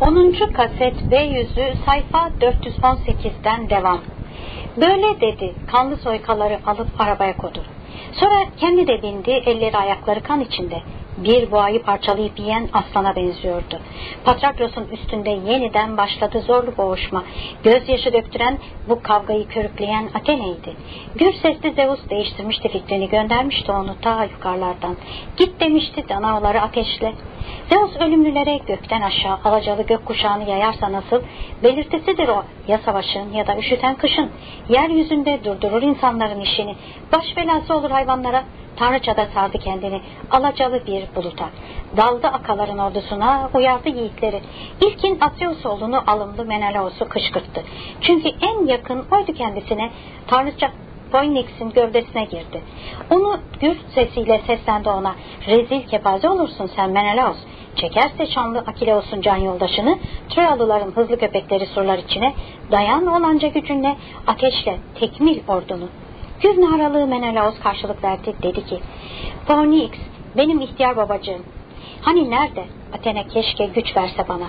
10. kaset B yüzü sayfa 418'den devam. Böyle dedi, kanlı soykaları alıp arabaya kodu. Sonra kendi de bindi, elleri ayakları kan içinde. Bir boğayı parçalayıp yiyen aslana benziyordu. Patraklos'un üstünde yeniden başladı zorlu boğuşma. Gözyaşı döktüren bu kavgayı körükleyen Atene'ydi. Gür sesli Zeus değiştirmişti fikrini, göndermişti onu ta yukarılardan. Git demişti danaoları ateşle. Zeus ölümlülere gökten aşağı alacalı gökkuşağını yayarsa nasıl, belirtisidir o ya savaşın ya da üşüten kışın. Yeryüzünde durdurur insanların işini, baş belası olur hayvanlara, Tanrıçada sardı kendini alacalı bir buluta. Daldı akaların ordusuna, uyardı yiğitleri. İlkin Atreus oğlunu alımlı Menelaos'u kışkırttı. Çünkü en yakın oydu kendisine. Tanrıça Phoenix'in gövdesine girdi. Onu gür sesiyle seslendi ona. Rezil kepaze olursun sen Menelaos. Çekerse şanlı Akileos'un can yoldaşını, Troyalıların hızlı köpekleri surlar içine, dayan olanca gücünle, ateşle, tekmil ordunu. Gür naralığı Menelaos karşılık verdi, dedi ki, Phoenix, benim ihtiyar babacığım. Hani nerede? Athena keşke güç verse bana.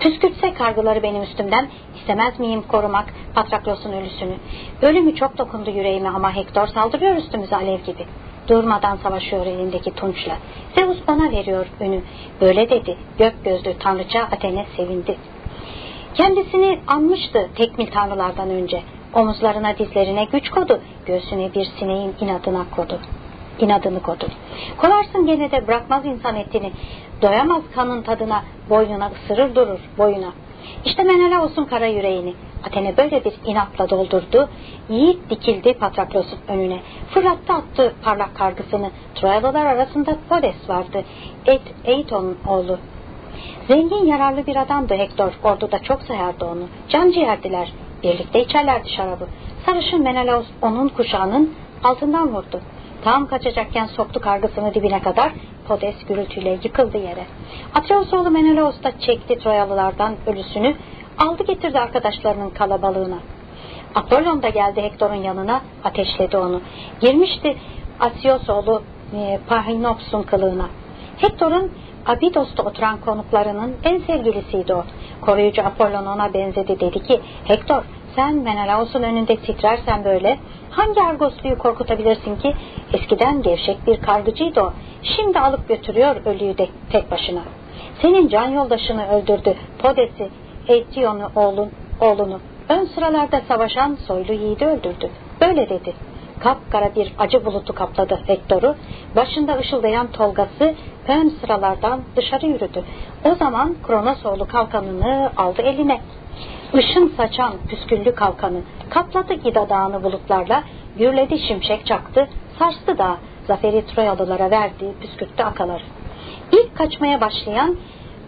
Püskürtse kargıları benim üstümden, istemez miyim korumak Patraklos'un ölüsünü? Ölümü çok dokundu yüreğime ama Hektor saldırıyor üstümüze alev gibi. Durmadan savaşıyor elindeki tunçla. Zeus bana veriyor önü. Böyle dedi. Gök gözlü tanrıça Athena sevindi. Kendisini anmıştı tekmil tanrılardan önce. Omuzlarına dizlerine güç kodu. Göğsüne bir sineğin inadına kodu. İnadını kodu. Kovarsın gene de bırakmaz insan etini. Doyamaz kanın tadına. Boynuna ısırır durur boyuna. İşte Menelaos'un kara yüreğini. Athena böyle bir inatla doldurdu. Yiğit dikildi Patraklos'un önüne. Fırlattı attı parlak kargısını. Troyalılar arasında Podes vardı. Et Eiton'un oğlu. Zengin yararlı bir adamdı Hektor. Orduda çok sayardı onu. Can ciğerdiler. Birlikte içerlerdi şarabı. Sarışın Menelaos onun kuşağının altından vurdu. Tam kaçacakken soktu kargısını dibine kadar Podes gürültüyle yıkıldı yere. Atreus oğlu Menelaos da çekti Troyalılardan ölüsünü aldı getirdi arkadaşlarının kalabalığına. Apollon da geldi Hektor'un yanına ateşledi onu. Girmişti Asios oğlu e, Pahinops'un kılığına. Hektor'un Abidos'ta oturan konuklarının en sevgilisiydi o. Koruyucu Apollon ona benzedi dedi ki Hektor sen Menelaos'un önünde titrersen böyle hangi Argoslu'yu korkutabilirsin ki? Eskiden gevşek bir kargıcıydı o. Şimdi alıp götürüyor ölüyü de tek başına. Senin can yoldaşını öldürdü. Podes'i, Eition'u oğlun, oğlunu. Ön sıralarda savaşan soylu yiğidi öldürdü. Böyle dedi. Kapkara bir acı bulutu kapladı Hektor'u. Başında ışıldayan tolgası ön sıralardan dışarı yürüdü. O zaman Kronos oğlu kalkanını aldı eline. Işın saçan püsküllü kalkanı kapladı İda dağını bulutlarla, gürledi şimşek çaktı, sarstı da zaferi Troyalılara verdi, püskürttü akaları. İlk kaçmaya başlayan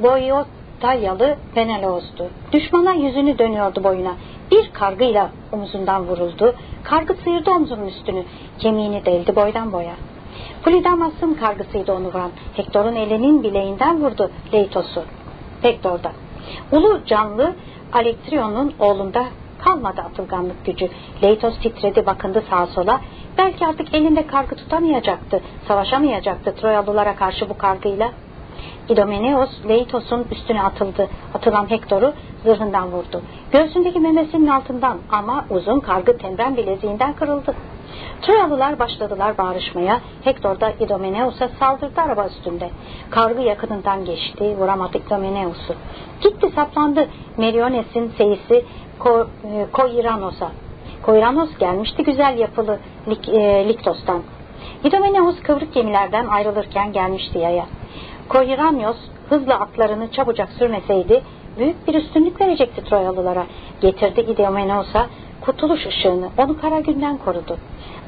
Boyotalyalı Penelos'tu. Düşmana yüzünü dönüyordu boyuna. Bir kargıyla omuzundan vuruldu. Kargı sıyırdı omzunun üstünü. Kemiğini deldi boydan boya. Polidamas'ın kargısıydı onu vuran. Hektor'un elinin bileğinden vurdu Leitos'u. Hektor'da. Ulu canlı Alektrion'un oğlunda kalmadı atılganlık gücü. Leitos titredi bakındı sağa sola. Belki artık elinde kargı tutamayacaktı. Savaşamayacaktı Troyalılara karşı bu kargıyla. İdomeneos Leitos'un üstüne atıldı. Atılan Hektor'u zırhından vurdu. Göğsündeki memesinin altından ama uzun kargı tembren bileziğinden kırıldı. Troyalılar başladılar bağırışmaya. Hektor da İdomeneus'a saldırdı araba üstünde. Kargı yakınından geçti. Vuramadı İdomeneus'u. Gitti saplandı. Meriones'in seyisi e, Koiranos'a. Koiranos gelmişti güzel yapılı Lik, e, Liktos'tan. İdomeneus kıvrık gemilerden ayrılırken gelmişti yaya. Koiranios hızla atlarını çabucak sürmeseydi büyük bir üstünlük verecekti Troyalılara. Getirdi Idomeneus'a kurtuluş ışığını, onu kara günden korudu.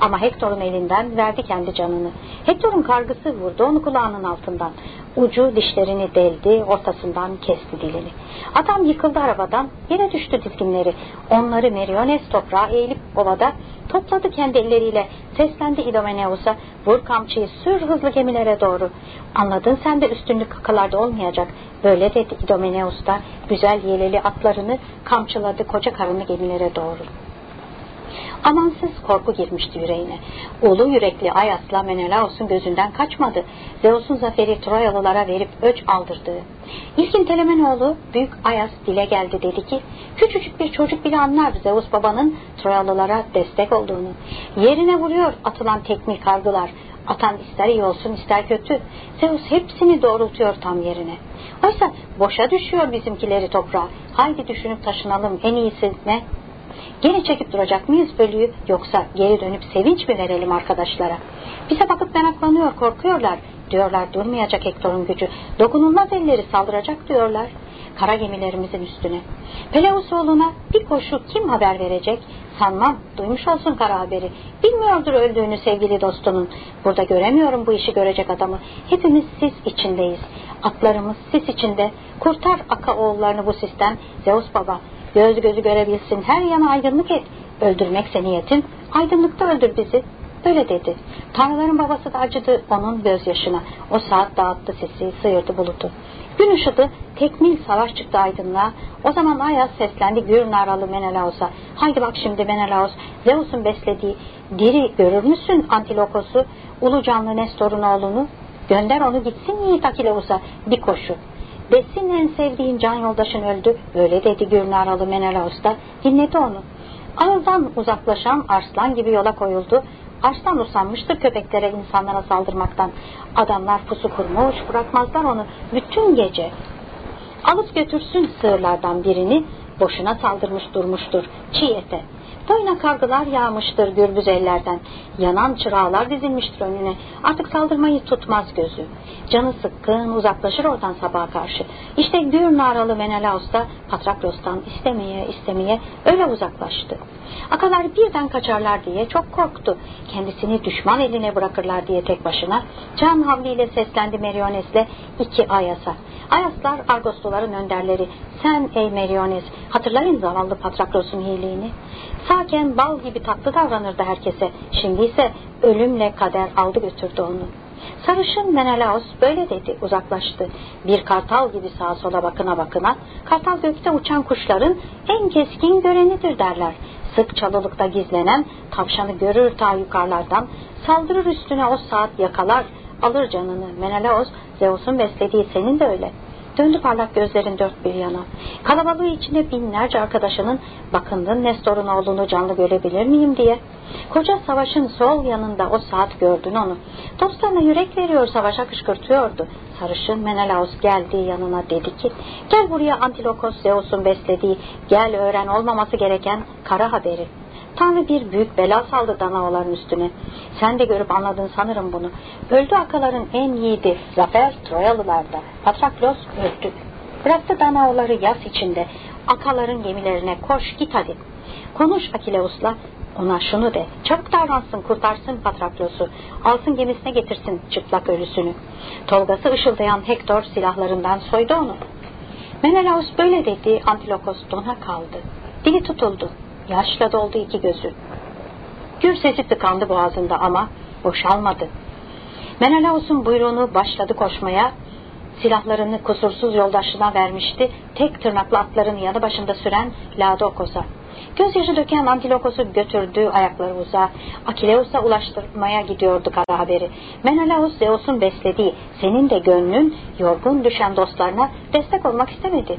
Ama Hektor'un elinden verdi kendi canını. Hektor'un kargısı vurdu onu kulağının altından. Ucu dişlerini deldi, ortasından kesti dilini. Adam yıkıldı arabadan, yere düştü dizginleri. Onları Meriones toprağa eğilip ovada topladı kendi elleriyle. Seslendi İdomeneus'a, vur kamçıyı sür hızlı gemilere doğru. Anladın sen de üstünlük kakalarda olmayacak. Böyle dedi İdomeneus da güzel yeleli atlarını kamçıladı koca karını gemilere doğru. Amansız korku girmişti yüreğine. Ulu yürekli Ayas'la Menelaos'un gözünden kaçmadı. Zeus'un zaferi Troyalılara verip öç aldırdığı. İlkin Telemenoğlu büyük Ayas dile geldi dedi ki küçücük bir çocuk bile anlar Zeus babanın Troyalılara destek olduğunu. Yerine vuruyor atılan tekmil kargılar. Atan ister iyi olsun ister kötü. Zeus hepsini doğrultuyor tam yerine. Oysa boşa düşüyor bizimkileri toprağa. Haydi düşünüp taşınalım en iyisi ne? Geri çekip duracak mıyız bölüyü yoksa geri dönüp sevinç mi verelim arkadaşlara? Bize bakıp meraklanıyor korkuyorlar. Diyorlar durmayacak Hektor'un gücü. Dokunulmaz elleri saldıracak diyorlar. Kara gemilerimizin üstüne. Peleus oğluna bir koşu kim haber verecek? Sanmam. Duymuş olsun kara haberi. Bilmiyordur öldüğünü sevgili dostunun. Burada göremiyorum bu işi görecek adamı. Hepimiz sis içindeyiz. Atlarımız sis içinde. Kurtar Aka oğullarını bu sisten. Zeus baba göz gözü görebilsin her yana aydınlık et. Öldürmekse niyetin aydınlıkta öldür bizi. Böyle dedi. Tanrıların babası da acıdı onun gözyaşına. O saat dağıttı sesi, sıyırdı bulutu. Gün ışıdı, tekmil savaş çıktı aydınlığa. O zaman Ayas seslendi gür naralı Menelaos'a. Haydi bak şimdi Menelaos, Zeus'un beslediği diri görür müsün Antilokos'u, ulu canlı Nestor'un oğlunu? Gönder onu gitsin Yiğit Akileus'a bir koşu. Desin en sevdiğin can yoldaşın öldü. Öyle dedi gür naralı Menelaos da. Dinledi onu. Ağızdan uzaklaşan arslan gibi yola koyuldu. Arslan usanmıştır köpeklere insanlara saldırmaktan. Adamlar pusu kurmuş bırakmazlar onu bütün gece. Alıp götürsün sığırlardan birini boşuna saldırmış durmuştur çiğ ete. Boyuna kargılar yağmıştır gürbüz ellerden. Yanan çırağlar dizilmiştir önüne. Artık saldırmayı tutmaz gözü. Canı sıkkın uzaklaşır oradan sabaha karşı. İşte gür naralı Menelaus da Patraklos'tan istemeye istemeye öyle uzaklaştı. Akalar birden kaçarlar diye çok korktu. Kendisini düşman eline bırakırlar diye tek başına can havliyle seslendi Meriones'le iki Ayas'a. Ayaslar Argosluların önderleri. Sen ey Meriones hatırlayın zavallı Patraklos'un iyiliğini. Sağken bal gibi tatlı davranırdı herkese. Şimdi ise ölümle kader aldı götürdü onu. Sarışın Menelaos böyle dedi uzaklaştı. Bir kartal gibi sağa sola bakına bakına. Kartal gökte uçan kuşların en keskin görenidir derler. Sık çalılıkta gizlenen tavşanı görür ta yukarılardan. Saldırır üstüne o saat yakalar. Alır canını Menelaos Zeus'un beslediği senin de öyle.'' Döndü parlak gözlerin dört bir yana. Kalabalığı içinde binlerce arkadaşının bakındın Nestor'un oğlunu canlı görebilir miyim diye. Koca savaşın sol yanında o saat gördün onu. Dostlarına yürek veriyor savaşa kışkırtıyordu. Sarışın Menelaus geldi yanına dedi ki gel buraya Antilokos Zeus'un beslediği gel öğren olmaması gereken kara haberi. Tanrı bir büyük bela saldı Danaoların üstüne. Sen de görüp anladın sanırım bunu. Öldü akaların en yiğidi Zafer Troyalılarda. Patraklos öldü. Bıraktı Danaoları yas içinde. Akaların gemilerine koş git hadi. Konuş Akileus'la ona şunu de, çabuk davransın, kurtarsın Patraklos'u, alsın gemisine getirsin çıplak ölüsünü. Tolgası ışıldayan Hektor silahlarından soydu onu. Menelaus böyle dedi, Antilokos dona kaldı. Dili tutuldu, Yaşla doldu iki gözü. Gür sesi tıkandı boğazında ama boşalmadı. Menelaus'un buyruğunu başladı koşmaya, silahlarını kusursuz yoldaşına vermişti, tek tırnaklı atların yanı başında süren Laodokos'a. Gözyaşı döken Antilokos'u götürdü ayakları uzağa. Akileus'a ulaştırmaya gidiyordu kara haberi. Menelaus Zeus'un beslediği, senin de gönlün yorgun düşen dostlarına destek olmak istemedi.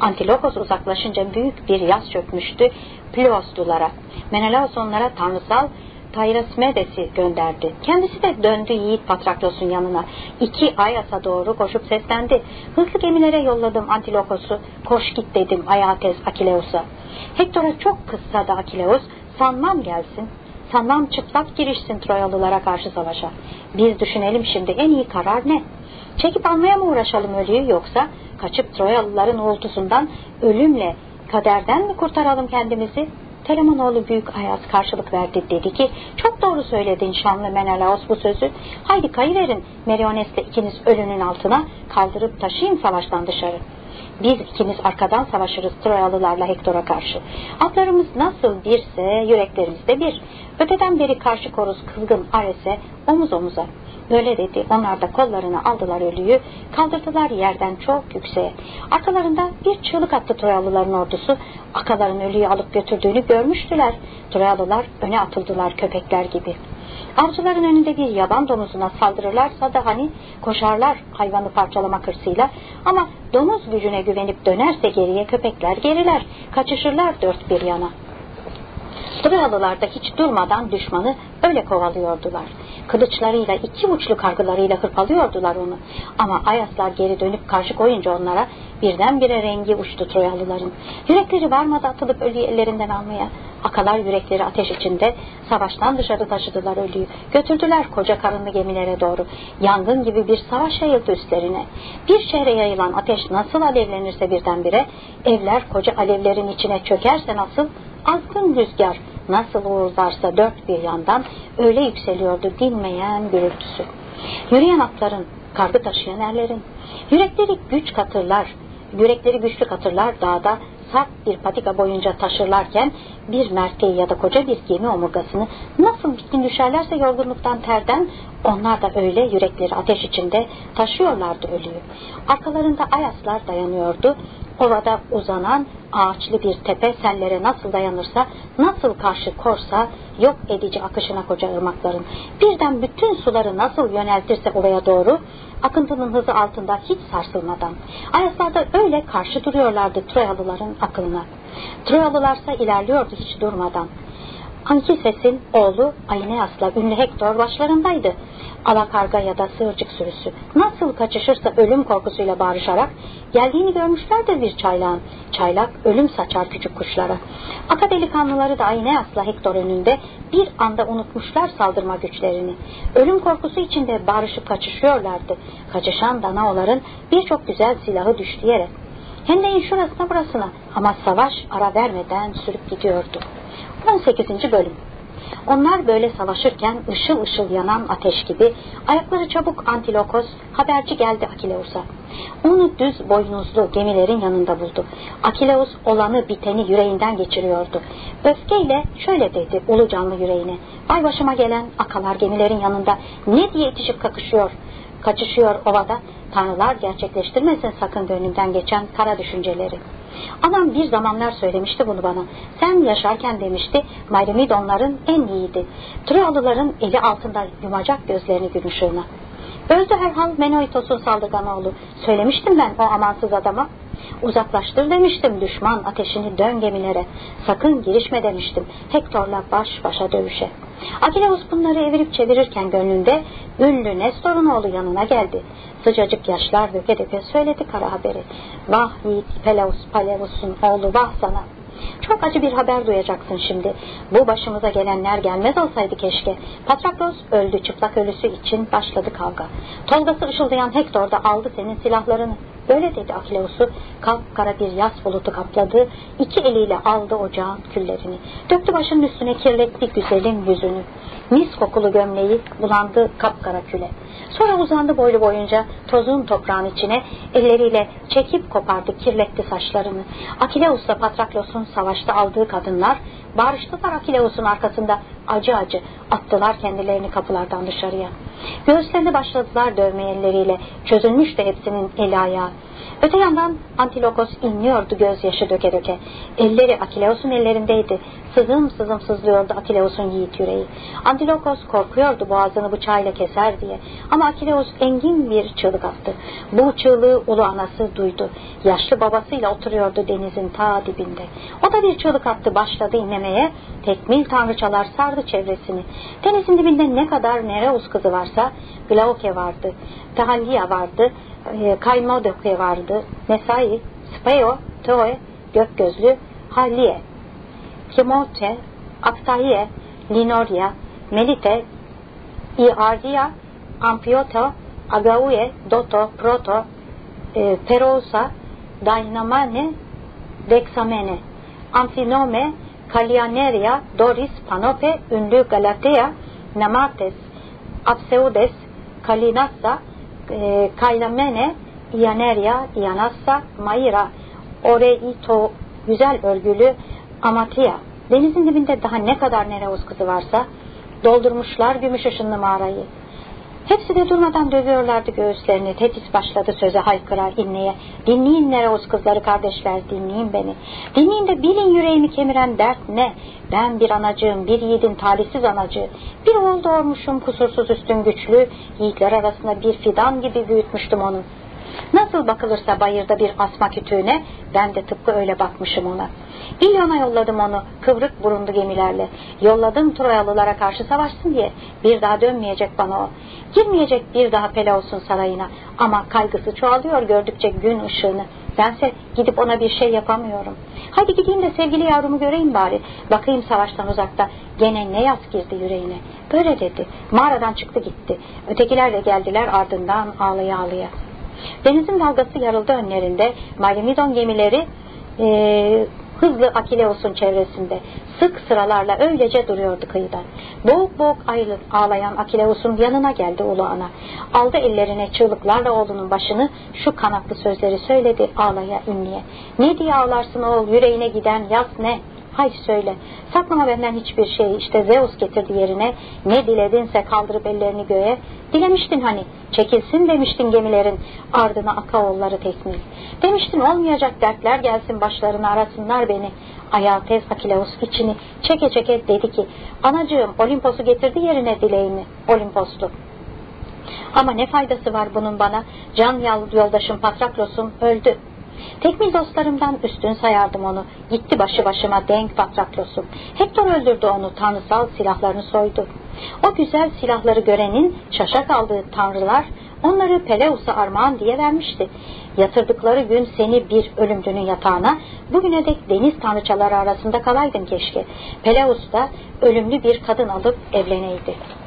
Antilokos uzaklaşınca büyük bir yaz çökmüştü Plioslulara. Menelaus onlara tanrısal Tayrasmedes'i gönderdi. Kendisi de döndü Yiğit Patraklos'un yanına. İki Ayas'a doğru koşup seslendi. Hızlı gemilere yolladım Antilokos'u. Koş git dedim Ayates Akileus'a. Hektor'a çok kızsa da Akileus sanmam gelsin. Sanmam çıplak girişsin Troyalılara karşı savaşa. Biz düşünelim şimdi en iyi karar ne? Çekip almaya mı uğraşalım ölüyü yoksa kaçıp Troyalıların uğultusundan ölümle kaderden mi kurtaralım kendimizi? Telemonoğlu büyük Ayaz karşılık verdi dedi ki çok doğru söyledin şanlı Menelaos bu sözü. Haydi kayıverin Meriones'le ikiniz ölünün altına kaldırıp taşıyın savaştan dışarı. Biz ikimiz arkadan savaşırız Troyalılarla Hektor'a karşı. Atlarımız nasıl birse yüreklerimiz de bir. Öteden beri karşı koruz kızgın Ares'e omuz omuza. Böyle dedi. Onlar da kollarını aldılar ölüyü, kaldırdılar yerden çok yükseğe. Arkalarında bir çığlık attı Troyalıların ordusu. Akaların ölüyü alıp götürdüğünü görmüştüler. Troyalılar öne atıldılar köpekler gibi. Avcıların önünde bir yaban domuzuna saldırırlarsa da hani koşarlar hayvanı parçalama hırsıyla ama domuz gücüne güvenip dönerse geriye köpekler geriler, kaçışırlar dört bir yana. Troyalılar da hiç durmadan düşmanı öyle kovalıyordular. Kılıçlarıyla iki uçlu kargılarıyla hırpalıyordular onu. Ama Ayaslar geri dönüp karşı koyunca onlara birdenbire rengi uçtu Troyalıların. Yürekleri varmadı atılıp ölüyü ellerinden almaya. Akalar yürekleri ateş içinde savaştan dışarı taşıdılar ölüyü. Götürdüler koca karınlı gemilere doğru. Yangın gibi bir savaş yayıldı üstlerine. Bir şehre yayılan ateş nasıl alevlenirse birdenbire evler koca alevlerin içine çökerse nasıl azgın rüzgar nasıl uğurlarsa dört bir yandan öyle yükseliyordu dinmeyen gürültüsü. Yürüyen atların, kargı taşıyan erlerin, yürekleri güç katırlar, yürekleri güçlü katırlar dağda sert bir patika boyunca taşırlarken bir merkeği ya da koca bir gemi omurgasını nasıl bitkin düşerlerse yorgunluktan terden onlar da öyle yürekleri ateş içinde taşıyorlardı ölüyü. Arkalarında ayaslar dayanıyordu. Ovada uzanan ağaçlı bir tepe sellere nasıl dayanırsa, nasıl karşı korsa yok edici akışına koca ırmakların. Birden bütün suları nasıl yöneltirse ovaya doğru, akıntının hızı altında hiç sarsılmadan. Ayaslar da öyle karşı duruyorlardı Troyalıların akılına. Troyalılarsa ilerliyordu hiç durmadan. Ankises'in oğlu Aineas'la ünlü Hektor başlarındaydı. Alakarga ya da sığırcık sürüsü nasıl kaçışırsa ölüm korkusuyla bağırışarak geldiğini görmüşlerdir bir çaylağın. Çaylak ölüm saçar küçük kuşlara. Aka delikanlıları da Aineas'la Hektor önünde bir anda unutmuşlar saldırma güçlerini. Ölüm korkusu içinde bağırışıp kaçışıyorlardı. Kaçışan danaoların birçok güzel silahı düştü yere. Hendeyin şurasına burasına ama savaş ara vermeden sürüp gidiyordu. 18. Bölüm onlar böyle savaşırken ışıl ışıl yanan ateş gibi ayakları çabuk Antilokos haberci geldi Akileus'a. Onu düz boynuzlu gemilerin yanında buldu. Akileus olanı biteni yüreğinden geçiriyordu. Öfkeyle şöyle dedi ulu canlı yüreğine. Ay başıma gelen akalar gemilerin yanında ne diye itişip kakışıyor, kaçışıyor ovada. Tanrılar gerçekleştirmesin sakın gönlümden geçen kara düşünceleri.'' Adam bir zamanlar söylemişti bunu bana. Sen yaşarken demişti Mayremidonların en iyiydi. Troyalıların eli altında yumacak gözlerini gün. Öldü herhal Menoitos'un saldırgan oğlu. Söylemiştim ben o amansız adama. Uzaklaştır demiştim düşman ateşini dön gemilere. Sakın girişme demiştim Hektor'la baş başa dövüşe. Akileus bunları evirip çevirirken gönlünde ünlü Nestor'un oğlu yanına geldi. Sıcacık yaşlar döke döke söyledi kara haberi. Vah yiğit Peleus Paleus'un oğlu vah sana. Çok acı bir haber duyacaksın şimdi. Bu başımıza gelenler gelmez olsaydı keşke. Patraklos öldü çıplak ölüsü için başladı kavga. Tolgası ışıldayan Hektor da aldı senin silahlarını. Böyle dedi Akileus'u kapkara bir yaz bulutu kapladı. iki eliyle aldı ocağın küllerini. Döktü başının üstüne kirletti güzelin yüzünü. Mis kokulu gömleği bulandı kapkara küle. Sonra uzandı boylu boyunca tozun toprağın içine elleriyle çekip kopardı kirletti saçlarını. Akileus'la Patraklos'un savaşta aldığı kadınlar bağırıştılar Akileus'un arkasında acı acı attılar kendilerini kapılardan dışarıya. Göğüslerini başladılar dövme elleriyle çözülmüştü hepsinin eli ayağı. Öte yandan Antilokos inliyordu gözyaşı döke döke. Elleri Akileus'un ellerindeydi. Sızım sızım sızlıyordu Akileus'un yiğit yüreği. Antilokos korkuyordu boğazını bıçağıyla keser diye. Ama Akileus engin bir çığlık attı. Bu çığlığı ulu anası duydu. Yaşlı babasıyla oturuyordu denizin ta dibinde. O da bir çığlık attı başladı inlemeye. Tekmil tanrıçalar sardı çevresini. Denizin dibinde ne kadar Nereus kızı varsa Glauke vardı. Tehallia vardı e, Kaymodoke vardı. Mesai, Speo, Toe, Gökgözlü, Haliye, Kimote, Aptaye, Linoria, Melite, Iardia, Ampioto, Agauye, Doto, Proto, e, Perosa, Dynamane, Dexamene, Amfinome, Kalianeria, Doris, Panope, ünlü Galatea, Namates, Apseudes, Kalinassa, e, Kailamene, Ianeria, Ianassa, Maira, Oreito, güzel örgülü Amatia. Denizin dibinde daha ne kadar Nereus kızı varsa doldurmuşlar gümüş ışınlı mağarayı. Hepsi de durmadan dövüyorlardı göğüslerini. Tetis başladı söze haykıra inleye. Dinleyin Nereus kızları kardeşler dinleyin beni. Dinleyin de bilin yüreğimi kemiren dert ne? Ben bir anacığım, bir yiğidin talihsiz anacığı. Bir oğul doğurmuşum kusursuz üstün güçlü. Yiğitler arasında bir fidan gibi büyütmüştüm onu. Nasıl bakılırsa bayırda bir asma kütüğüne ben de tıpkı öyle bakmışım ona. İlyon'a yolladım onu kıvrık burundu gemilerle. Yolladım Troyalılara karşı savaşsın diye. Bir daha dönmeyecek bana o. Girmeyecek bir daha Peleus'un sarayına. Ama kaygısı çoğalıyor gördükçe gün ışığını. Bense gidip ona bir şey yapamıyorum. Hadi gideyim de sevgili yavrumu göreyim bari. Bakayım savaştan uzakta. Gene ne yaz girdi yüreğine. Böyle dedi. Mağaradan çıktı gitti. Ötekiler de geldiler ardından ağlaya ağlaya. Denizin dalgası yarıldı önlerinde. Malimidon gemileri e, hızlı Akileus'un çevresinde sık sıralarla öylece duruyordu kıyıdan. Boğuk boğuk ağlayan Akileus'un yanına geldi ulu ana. Aldı ellerine çığlıklarla oğlunun başını şu kanatlı sözleri söyledi ağlaya ünlüye. Ne diye ağlarsın oğul yüreğine giden yaz ne? Haydi söyle. Saklama benden hiçbir şey. İşte Zeus getirdi yerine. Ne diledinse kaldırıp ellerini göğe. Dilemiştin hani. Çekilsin demiştin gemilerin. Ardına akaoğulları tekmil. Demiştin olmayacak dertler gelsin başlarına arasınlar beni. Ayağı tez Akileus içini çeke çeke dedi ki Anacığım Olimpos'u getirdi yerine dileğimi. Olimposlu. Ama ne faydası var bunun bana? Can yoldaşım Patraklos'um öldü. Tekmil dostlarımdan üstün sayardım onu. Gitti başı başıma denk Patraklos'um. Hektor öldürdü onu, tanrısal silahlarını soydu. O güzel silahları görenin şaşa kaldığı tanrılar onları Peleus'a armağan diye vermişti. Yatırdıkları gün seni bir ölümcünün yatağına, bugüne dek deniz tanrıçaları arasında kalaydın keşke. Peleus da ölümlü bir kadın alıp evleneydi.''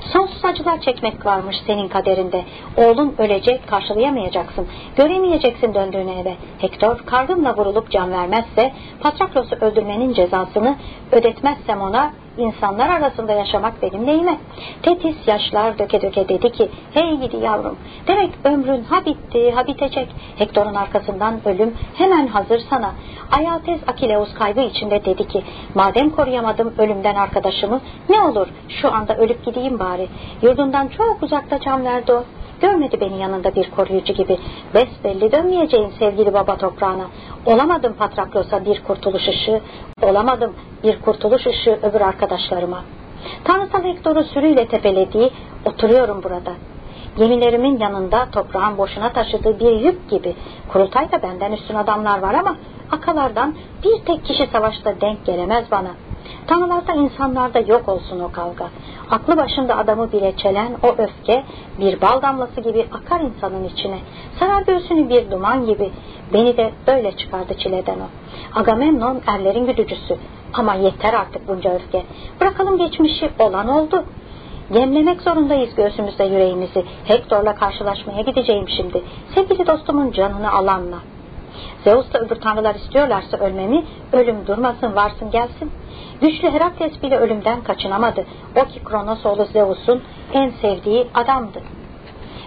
Sonsuz acılar çekmek varmış senin kaderinde. Oğlun ölecek, karşılayamayacaksın. Göremeyeceksin döndüğünü eve. Hektor kargınla vurulup can vermezse, Patraklos'u öldürmenin cezasını ödetmezsem ona insanlar arasında yaşamak benim neyime? Tetis yaşlar döke döke dedi ki, hey gidi yavrum, demek ömrün ha bitti ha bitecek. Hektor'un arkasından ölüm hemen hazır sana. Ayates Akileus kaybı içinde dedi ki, madem koruyamadım ölümden arkadaşımı, ne olur şu anda ölüp gideyim bari. Yurdundan çok uzakta can verdi o. Görmedi beni yanında bir koruyucu gibi. Besbelli dönmeyeceğin sevgili baba toprağına. Olamadım Patraklos'a bir kurtuluş ışığı. Olamadım bir kurtuluş ışığı öbür arkadaşlarıma. Tanrısal Hektor'u sürüyle tepelediği oturuyorum burada. Gemilerimin yanında toprağın boşuna taşıdığı bir yük gibi. Kurultayda benden üstün adamlar var ama akalardan bir tek kişi savaşta denk gelemez bana.'' Tanrılarda insanlarda yok olsun o kavga. Aklı başında adamı bile çelen o öfke bir bal damlası gibi akar insanın içine. Sarar göğsünü bir duman gibi. Beni de böyle çıkardı çileden o. Agamemnon erlerin güdücüsü. Ama yeter artık bunca öfke. Bırakalım geçmişi olan oldu. Yemlemek zorundayız göğsümüzde yüreğimizi. Hektor'la karşılaşmaya gideceğim şimdi. Sevgili dostumun canını alanla. Zeus da öbür tanrılar istiyorlarsa ölmemi, ölüm durmasın varsın gelsin. Güçlü Herakles bile ölümden kaçınamadı. O ki Kronos oğlu Zeus'un en sevdiği adamdı.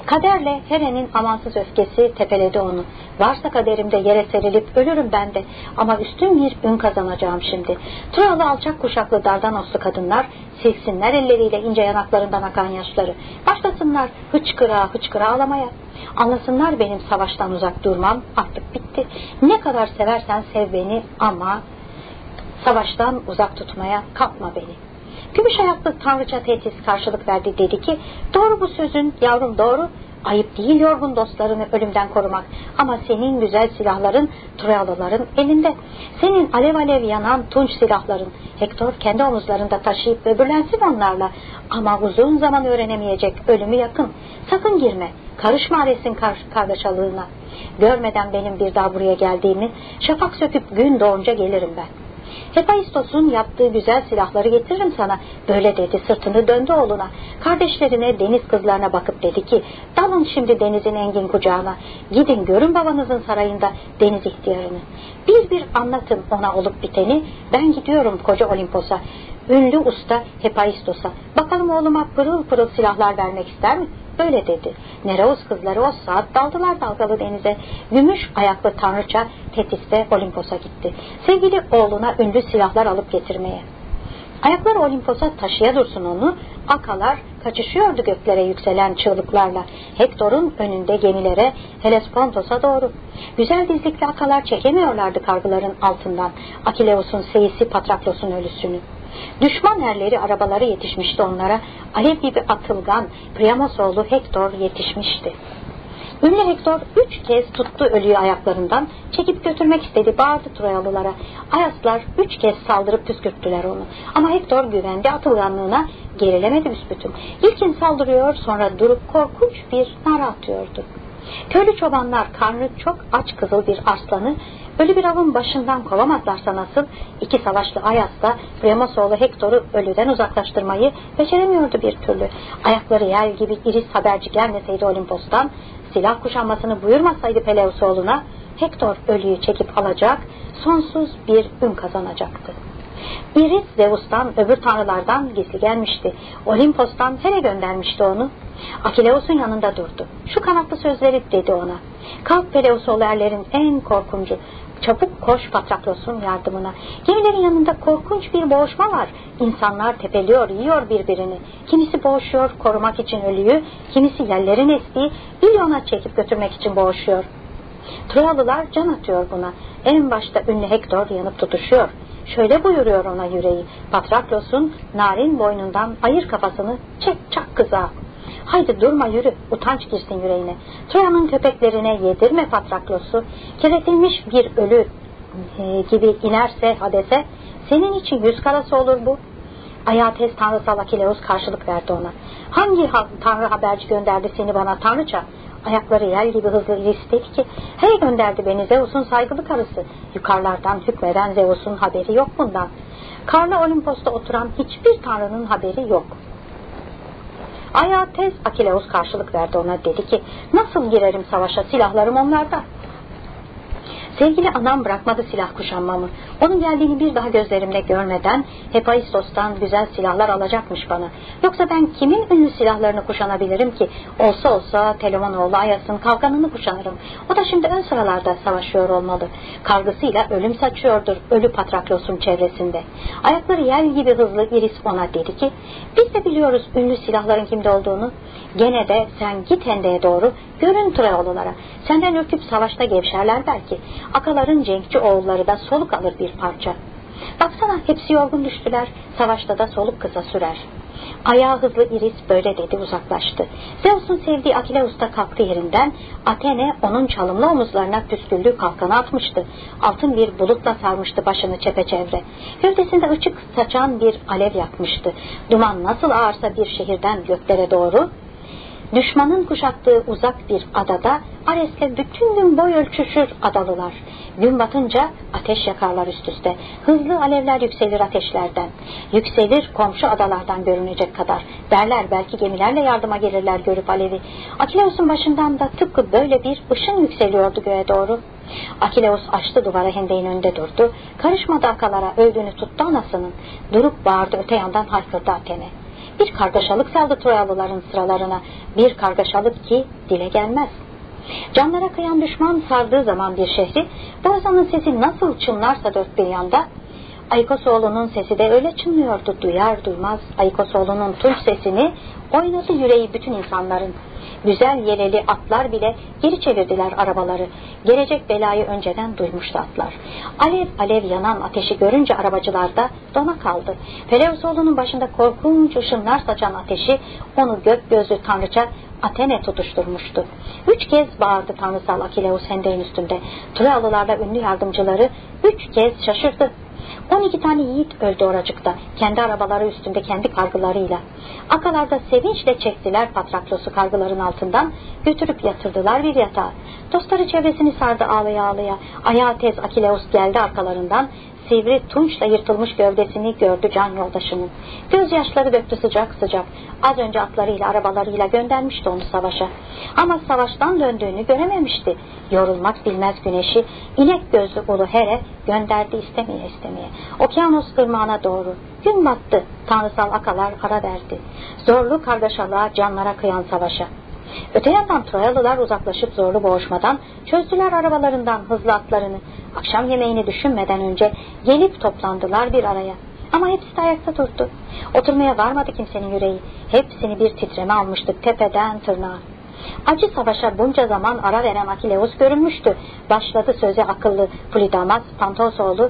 Kaderle Heren'in amansız öfkesi tepeledi onu. Varsa kaderimde yere serilip ölürüm ben de ama üstün bir ün kazanacağım şimdi. Troyalı alçak kuşaklı dardanoslu kadınlar silsinler elleriyle ince yanaklarından akan yaşları. Başlasınlar hıçkıra hıçkıra ağlamaya. Anlasınlar benim savaştan uzak durmam artık bitti. Ne kadar seversen sev beni ama savaştan uzak tutmaya kalkma beni. Gümüş ayaklı tanrıça tetis karşılık verdi dedi ki doğru bu sözün yavrum doğru. Ayıp değil yorgun dostlarını ölümden korumak. Ama senin güzel silahların Troyalıların elinde. Senin alev alev yanan tunç silahların. Hektor kendi omuzlarında taşıyıp böbürlensin onlarla. Ama uzun zaman öğrenemeyecek ölümü yakın. Sakın girme. Karışma Ares'in kar kardeşalığına görmeden benim bir daha buraya geldiğimi şafak söküp gün doğunca gelirim ben Hephaistos'un yaptığı güzel silahları getiririm sana. Böyle dedi sırtını döndü oğluna. Kardeşlerine deniz kızlarına bakıp dedi ki dalın şimdi denizin engin kucağına. Gidin görün babanızın sarayında deniz ihtiyarını. Bir bir anlatın ona olup biteni. Ben gidiyorum koca Olimpos'a. Ünlü usta Hephaistos'a. Bakalım oğluma pırıl pırıl silahlar vermek ister mi? Böyle dedi. Nereus kızları o saat daldılar dalgalı denize. Gümüş ayaklı tanrıça Tetis ve Olimpos'a gitti. Sevgili oğluna ünlü silahlar alıp getirmeye. Ayaklar Olimpos'a taşıya dursun onu, akalar kaçışıyordu göklere yükselen çığlıklarla. Hektor'un önünde gemilere Helespontos'a doğru. Güzel dizlikli akalar çekemiyorlardı kargıların altından. Akileus'un seyisi Patraklos'un ölüsünü. Düşman erleri arabaları yetişmişti onlara. Alev gibi atılgan Priamos oğlu Hektor yetişmişti. Ünlü Hektor üç kez tuttu ölüyü ayaklarından, çekip götürmek istedi, bağırdı Troyalılara. Ayaslar üç kez saldırıp püskürttüler onu. Ama Hektor güvendi atılganlığına, gerilemedi büsbütün. İlkin saldırıyor, sonra durup korkunç bir nara atıyordu. Köylü çobanlar karnı çok aç kızıl bir aslanı ölü bir avın başından kovamazlarsa nasıl iki savaşlı Ayas'la Remosoğlu Hektor'u ölüden uzaklaştırmayı beceremiyordu bir türlü. Ayakları yel gibi iris haberci gelmeseydi Olimpos'tan silah kuşanmasını buyurmasaydı Peleus oğluna Hektor ölüyü çekip alacak sonsuz bir ün kazanacaktı. Iris Zeus'tan öbür tanrılardan gizli gelmişti. Olimpos'tan Hele göndermişti onu. Akileus'un yanında durdu. Şu kanatlı sözleri dedi ona. Kalk Peleus erlerin en korkuncu. Çabuk koş Patraklos'un yardımına. Gemilerin yanında korkunç bir boğuşma var. İnsanlar tepeliyor, yiyor birbirini. Kimisi boğuşuyor korumak için ölüyü, kimisi yerlerin estiği İlyon'a çekip götürmek için boğuşuyor. Troyalılar can atıyor buna. En başta ünlü Hektor yanıp tutuşuyor. Şöyle buyuruyor ona yüreği. Patraklos'un narin boynundan ayır kafasını çek çak kıza. Haydi durma yürü, utanç girsin yüreğine. Troya'nın köpeklerine yedirme Patraklos'u. Keretilmiş bir ölü e, gibi inerse Hades'e, senin için yüz karası olur bu. Ayates tanrısal Akileus karşılık verdi ona. Hangi ha tanrı haberci gönderdi seni bana tanrıça? Ayakları yel gibi hızlı istedi ki, hey gönderdi beni Zeus'un saygılı karısı. Yukarılardan hükmeden Zeus'un haberi yok bundan. Karla Olimpos'ta oturan hiçbir tanrının haberi yok.'' Ayağa tez Akileus karşılık verdi ona dedi ki nasıl girerim savaşa silahlarım onlarda. Sevgili anam bırakmadı silah kuşanmamı. Onun geldiğini bir daha gözlerimle görmeden Hephaistos'tan güzel silahlar alacakmış bana. Yoksa ben kimin ünlü silahlarını kuşanabilirim ki? Olsa olsa Telomonoğlu Ayas'ın kalkanını kuşanırım. O da şimdi ön sıralarda savaşıyor olmalı. Kargısıyla ölüm saçıyordur ölü Patraklos'un çevresinde. Ayakları yel gibi hızlı Iris ona dedi ki biz de biliyoruz ünlü silahların kimde olduğunu. Gene de sen git Hende'ye doğru görün Troyalılara. Senden ürküp savaşta gevşerler belki. Akaların cenkçi oğulları da soluk alır bir parça. Baksana hepsi yorgun düştüler. Savaşta da soluk kısa sürer. Ayağı hızlı Iris böyle dedi uzaklaştı. Zeus'un sevdiği Akileus da kalktı yerinden. Athene onun çalımlı omuzlarına püsküllü kalkanı atmıştı. Altın bir bulutla sarmıştı başını çepeçevre. Gövdesinde ışık saçan bir alev yakmıştı. Duman nasıl ağarsa bir şehirden göklere doğru Düşmanın kuşattığı uzak bir adada Ares'le bütün gün boy ölçüşür adalılar. Gün batınca ateş yakarlar üst üste. Hızlı alevler yükselir ateşlerden. Yükselir komşu adalardan görünecek kadar. Derler belki gemilerle yardıma gelirler görüp alevi. Akileus'un başından da tıpkı böyle bir ışın yükseliyordu göğe doğru. Akileus açtı duvara hendeğin önünde durdu. Karışmadı akalara öldüğünü tuttu anasının. Durup bağırdı öte yandan haykırdı Atene. Bir kargaşalık saldı Troyalıların sıralarına. Bir kargaşalık ki dile gelmez. Canlara kıyan düşman sardığı zaman bir şehri, Boğazan'ın sesi nasıl çınlarsa dört bir yanda, Aykosoğlu'nun sesi de öyle çınlıyordu. Duyar duymaz Aykosoğlu'nun tunç sesini oynadı yüreği bütün insanların. Güzel yeleli atlar bile geri çevirdiler arabaları. Gelecek belayı önceden duymuştu atlar. Alev alev yanan ateşi görünce arabacılar da dona kaldı. Peleusoğlu'nun başında korkunç ışınlar saçan ateşi onu gök gözlü tanrıça Atene tutuşturmuştu. Üç kez bağırdı tanrısal Akileus hendeğin üstünde. Troyalılarla ünlü yardımcıları üç kez şaşırdı. 12 tane yiğit öldü oracıkta, kendi arabaları üstünde kendi kargılarıyla. Akalarda sevinçle çektiler Patraklos'u kargıların altından, götürüp yatırdılar bir yatağa. Dostları çevresini sardı ağlaya ağlaya. Ayağı tez Akileus geldi arkalarından, sivri tunçla yırtılmış gövdesini gördü can yoldaşının. Gözyaşları döktü sıcak sıcak. Az önce atlarıyla arabalarıyla göndermişti onu savaşa. Ama savaştan döndüğünü görememişti. Yorulmak bilmez güneşi inek gözlü ulu Here gönderdi istemeye istemeye. Okyanus ırmağına doğru. Gün battı. Tanrısal akalar ara verdi. Zorlu kargaşalığa canlara kıyan savaşa. Öte yandan Troyalılar uzaklaşıp zorlu boğuşmadan çözdüler arabalarından hızlı atlarını. Akşam yemeğini düşünmeden önce gelip toplandılar bir araya. Ama hepsi de ayakta durdu. Oturmaya varmadı kimsenin yüreği. Hepsini bir titreme almıştı tepeden tırnağa. Acı savaşa bunca zaman ara veren Akileus görünmüştü. Başladı söze akıllı Polidamas Pantosoğlu.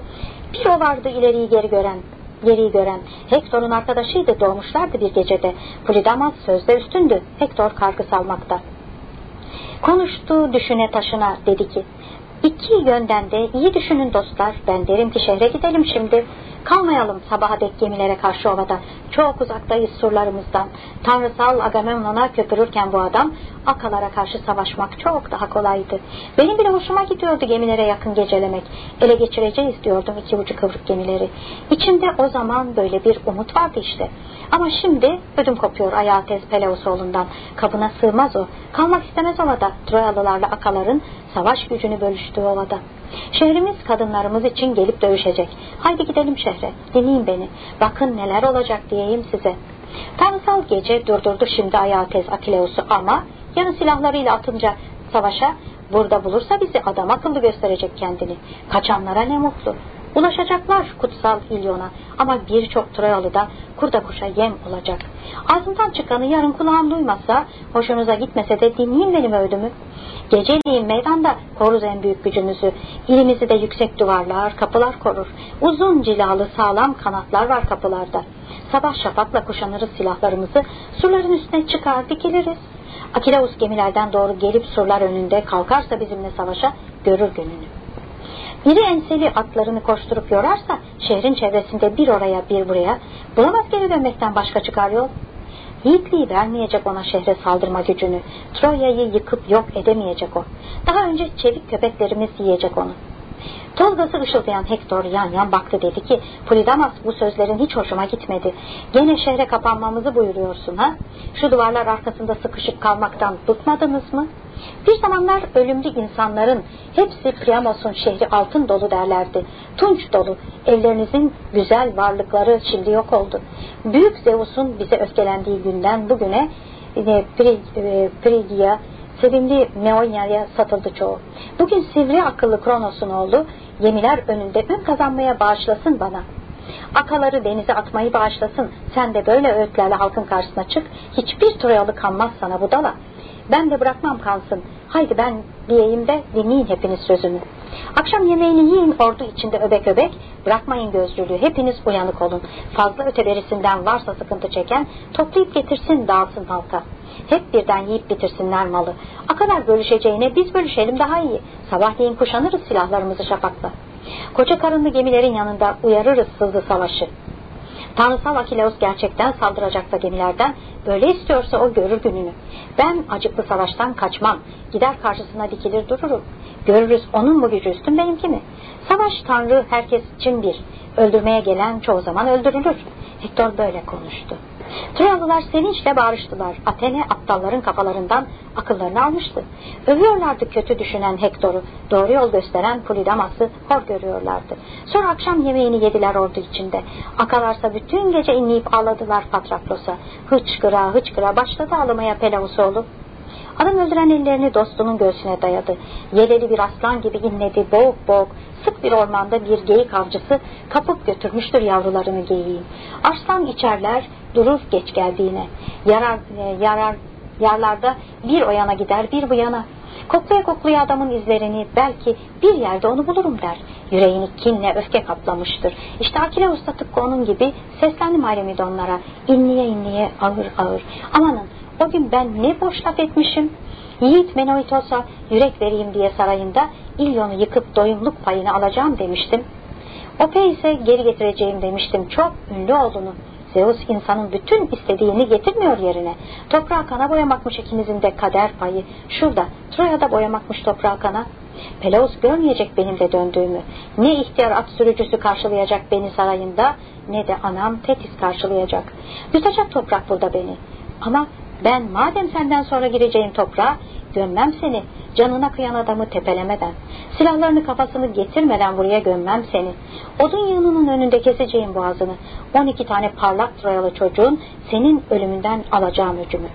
Bir o vardı ileriyi geri gören geriyi gören. Hektor'un arkadaşıydı doğmuşlardı bir gecede. Polidamas sözde üstündü. Hektor kargı salmakta. Konuştu düşüne taşına dedi ki İki yönden de iyi düşünün dostlar. Ben derim ki şehre gidelim şimdi. Kalmayalım sabaha dek gemilere karşı ovada. Çok uzaktayız surlarımızdan. Tanrısal Agamemnon'a köpürürken bu adam akalara karşı savaşmak çok daha kolaydı. Benim bile hoşuma gidiyordu gemilere yakın gecelemek. Ele geçireceğiz diyordum iki ucu kıvrık gemileri. İçimde o zaman böyle bir umut vardı işte. Ama şimdi ödüm kopuyor Ayates Peleusoğlu'ndan. Kabına sığmaz o. Kalmak istemez ovada. Troyalılarla akaların savaş gücünü bölüştüğü ovada. Şehrimiz kadınlarımız için gelip dövüşecek. Haydi gidelim şehre. Dinleyin beni. Bakın neler olacak diyeyim size. Tanrısal gece durdurdu şimdi Ayates Akileus'u ama yanı silahlarıyla atınca savaşa burada bulursa bizi adam akıllı gösterecek kendini. Kaçanlara ne mutlu. Ulaşacaklar kutsal İlyon'a ama birçok Troyalı da kurda kuşa yem olacak. Ağzından çıkanı yarın kulağım duymasa, hoşunuza gitmese de dinleyin benim öğüdümü. Geceliğin meydanda koruz en büyük gücümüzü. İlimizi de yüksek duvarlar, kapılar korur. Uzun cilalı sağlam kanatlar var kapılarda. Sabah şafakla kuşanırız silahlarımızı, surların üstüne çıkar dikiliriz. Akileus gemilerden doğru gelip surlar önünde kalkarsa bizimle savaşa görür gününü. Biri enseli atlarını koşturup yorarsa şehrin çevresinde bir oraya bir buraya bulamaz geri dönmekten başka çıkar yol. Yiğitliği vermeyecek ona şehre saldırma gücünü. Troya'yı yıkıp yok edemeyecek o. Daha önce çevik köpeklerimiz yiyecek onu. Tolgası ışıldayan Hector yan yan baktı dedi ki Polidamas bu sözlerin hiç hoşuma gitmedi. Gene şehre kapanmamızı buyuruyorsun ha? Şu duvarlar arkasında sıkışıp kalmaktan bıkmadınız mı? Bir zamanlar ölümlü insanların hepsi Priamos'un şehri altın dolu derlerdi. Tunç dolu. Evlerinizin güzel varlıkları şimdi yok oldu. Büyük Zeus'un bize öfkelendiği günden bugüne e, Prigia, sevimli Meonya'ya satıldı çoğu. Bugün sivri akıllı Kronos'un oğlu Yemiler önünde ün kazanmaya bağışlasın bana. Akaları denize atmayı bağışlasın. Sen de böyle öğütlerle halkın karşısına çık. Hiçbir Troyalı kanmaz sana budala. Ben de bırakmam kalsın. Haydi ben diyeyim de dinleyin hepiniz sözümü. Akşam yemeğini yiyin ordu içinde öbek öbek. Bırakmayın gözlülüğü. Hepiniz uyanık olun. Fazla öteberisinden varsa sıkıntı çeken toplayıp getirsin dağılsın halka. Hep birden yiyip bitirsinler malı. A kadar bölüşeceğine biz bölüşelim daha iyi. Sabahleyin kuşanırız silahlarımızı şafakla. Koca karınlı gemilerin yanında uyarırız sızlı savaşı. Tanrısal Akileus gerçekten saldıracaksa gemilerden böyle istiyorsa o görür gününü. Ben acıklı savaştan kaçmam. Gider karşısına dikilir dururum. Görürüz onun mu gücü üstün benimki mi? Savaş Tanrı herkes için bir. Öldürmeye gelen çoğu zaman öldürülür. Hector böyle konuştu. Troyalılar sevinçle bağırıştılar. Athene aptalların kafalarından akıllarını almıştı. Övüyorlardı kötü düşünen Hektor'u, doğru yol gösteren Polidamas'ı hor görüyorlardı. Sonra akşam yemeğini yediler ordu içinde. Akalarsa bütün gece inleyip ağladılar Patraklos'a. Hıçkıra hıçkıra başladı ağlamaya Pelavusoğlu. Adam öldüren ellerini dostunun göğsüne dayadı. Yeleli bir aslan gibi inledi boğuk boğuk. Sık bir ormanda bir geyik avcısı kapıp götürmüştür yavrularını geyiğin. Arslan içerler durur geç geldiğine. Yarar, e, yarar, yarlarda bir o yana gider bir bu yana. Koklaya koklaya adamın izlerini belki bir yerde onu bulurum der. Yüreğini kinle öfke kaplamıştır. İşte Akile Usta tıpkı onun gibi seslendi Mayremidonlara. İnliye inliye ağır ağır. Amanın o gün ben ne boş laf etmişim. Yiğit Menoitos'a yürek vereyim diye sarayında İlyon'u yıkıp doyumluk payını alacağım demiştim. Ope ise geri getireceğim demiştim çok ünlü olduğunu. Zeus insanın bütün istediğini getirmiyor yerine. Toprağı kana boyamakmış ikimizin de kader payı. Şurada Troya'da boyamakmış toprağı kana. Peleus görmeyecek benim de döndüğümü. Ne ihtiyar at sürücüsü karşılayacak beni sarayında ne de anam Tetis karşılayacak. Yutacak toprak burada beni. Ama ben madem senden sonra gireceğim toprağa gömmem seni. Canına kıyan adamı tepelemeden. Silahlarını kafasını getirmeden buraya gömmem seni. Odun yığınının önünde keseceğim boğazını. 12 tane parlak troyalı çocuğun senin ölümünden alacağım öcümü.